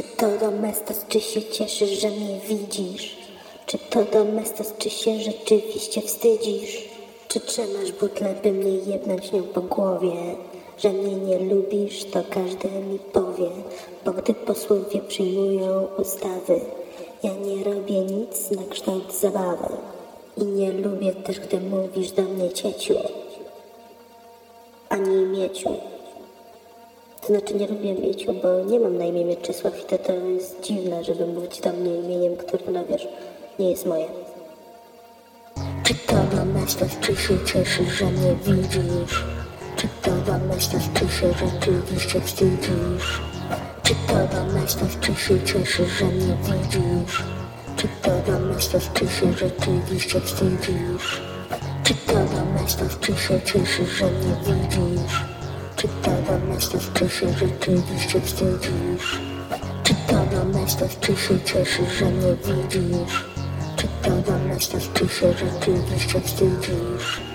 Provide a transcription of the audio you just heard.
Czy to domestos, czy się cieszysz, że mnie widzisz? Czy to domestos, czy się rzeczywiście wstydzisz? Czy trzymasz butlę, by mnie jebnąć nią po głowie? Że mnie nie lubisz, to każdy mi powie, bo gdy posłowie przyjmują ustawy, ja nie robię nic na kształt zabawy. I nie lubię też, gdy mówisz do mnie cieciu, ani mieciu. Znaczy nie lubię Mieciu, bo nie mam na imię Mieczysław i to, to jest dziwne, żeby mówić do mnie imieniem, które, no wiesz, nie jest moje. Czy to domyślasz, czy się cieszysz, że mnie widzisz? Czy to domyślasz, czy się rzeczywiście wstydzisz? Czy to domyślasz, czy się cieszysz, że mnie widzisz? Czy to domyślasz, czy się rzeczywiście wstydzisz? Czy to domyślasz, czy się cieszysz, że mnie widzisz? Czy to domyślasz, czy się rzeczywiście wstydzisz? Czy to domyślasz, czy się cieszysz, że mnie widzisz? Czy to domyślasz, czy się rzeczywiście wstydzisz?